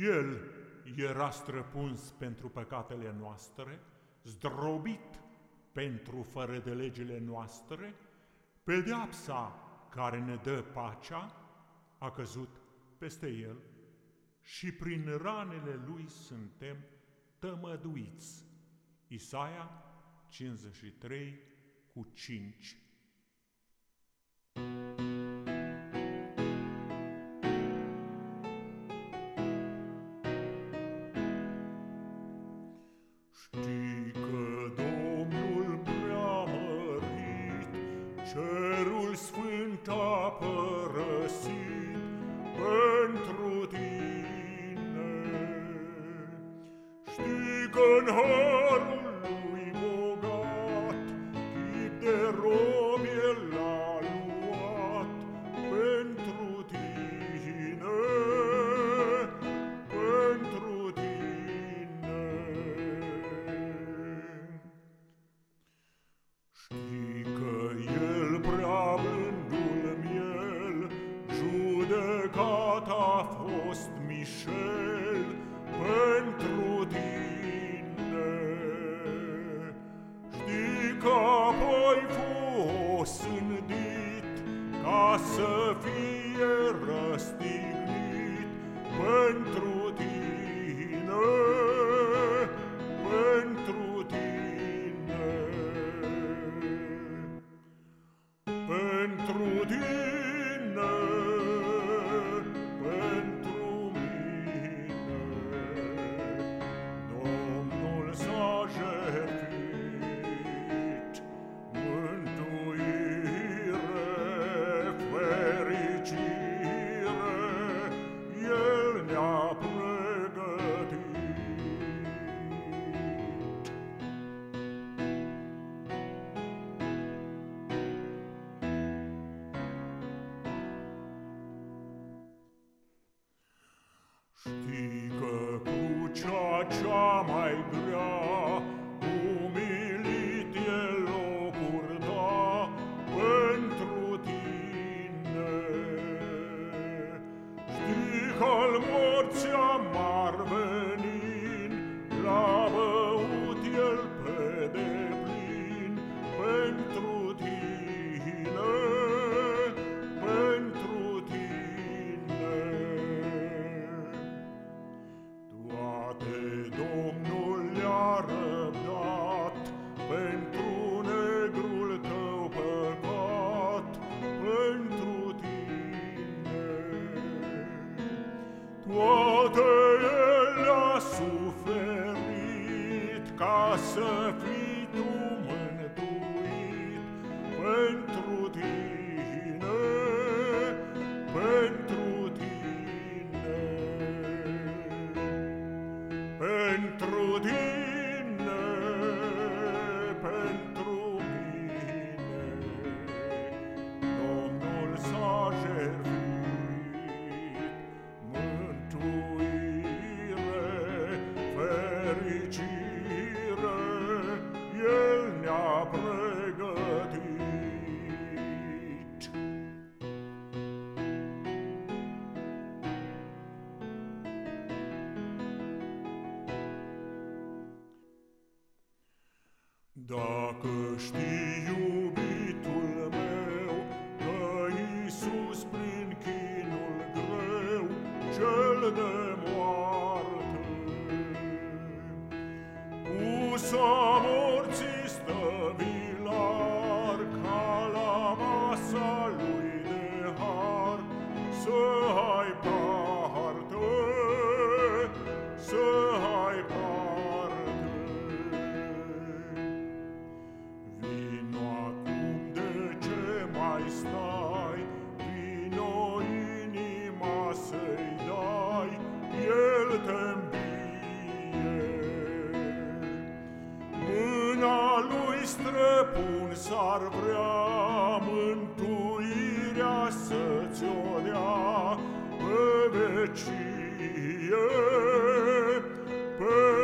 El era străpuns pentru păcatele noastre, zdrobit pentru fără de legile noastre, pedeapsa care ne dă pacea a căzut peste el și prin ranele lui suntem tămăduiți. Isaia 53 cu 5 cerul sfânt a părăsit pentru tine. Știi că-n fost mișel pentru tine. Știi că apoi fu sândit Ca să fie răstignit pentru tine Pentru tine. Pentru tine, Știi că crucea cea mai grea Umilit el o purta pentru tine. Știi că al morții pentru negrul tău păcat, pentru tine. Toate El le-a suferit ca să fii Dacă știi, iubitul meu, că Iisus prin chinul greu, cel de moarte, usa mai stai? Vino inima să-i dai, El te îmbie. Mâna lui străpun s-ar vrea mântuirea să-ți-o dea pe vecie, pe